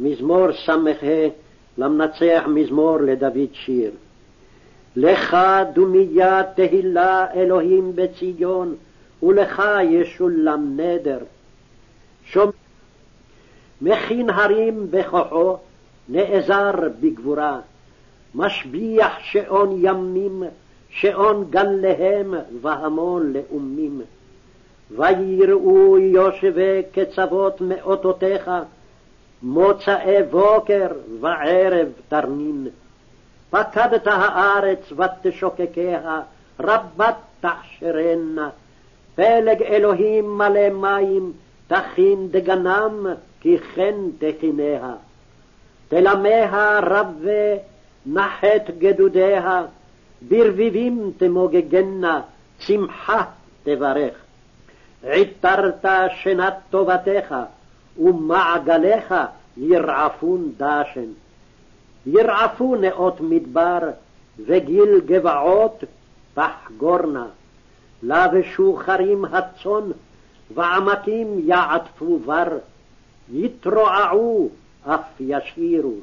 מזמור ס"ה, למנצח מזמור לדוד שיר. לך דומיה תהילה אלוהים בציון, ולך ישולם נדר. שומע מכין הרים בכוחו, נעזר בגבורה. משביח שעון ימים, שעון גליהם, והמון לאומים. ויראו יושבי קצוות מאותותיך, מוצאי בוקר וערב תרנין. פקדת הארץ ותשוקקיה, רבת תעשרנה. פלג אלוהים מלא מים, תכין דגנם, כי כן תכיניה. תלמיה רבה, נחת גדודיה, ברביבים תמוגגנה, צמחה תברך. עיטרת שנת טובתך, ומעגליך ירעפון דשן. ירעפו נאות מדבר, וגיל גבעות תחגורנה. לבשו חרים הצאן, ועמקים יעטפו בר, יתרועעו אף ישירו.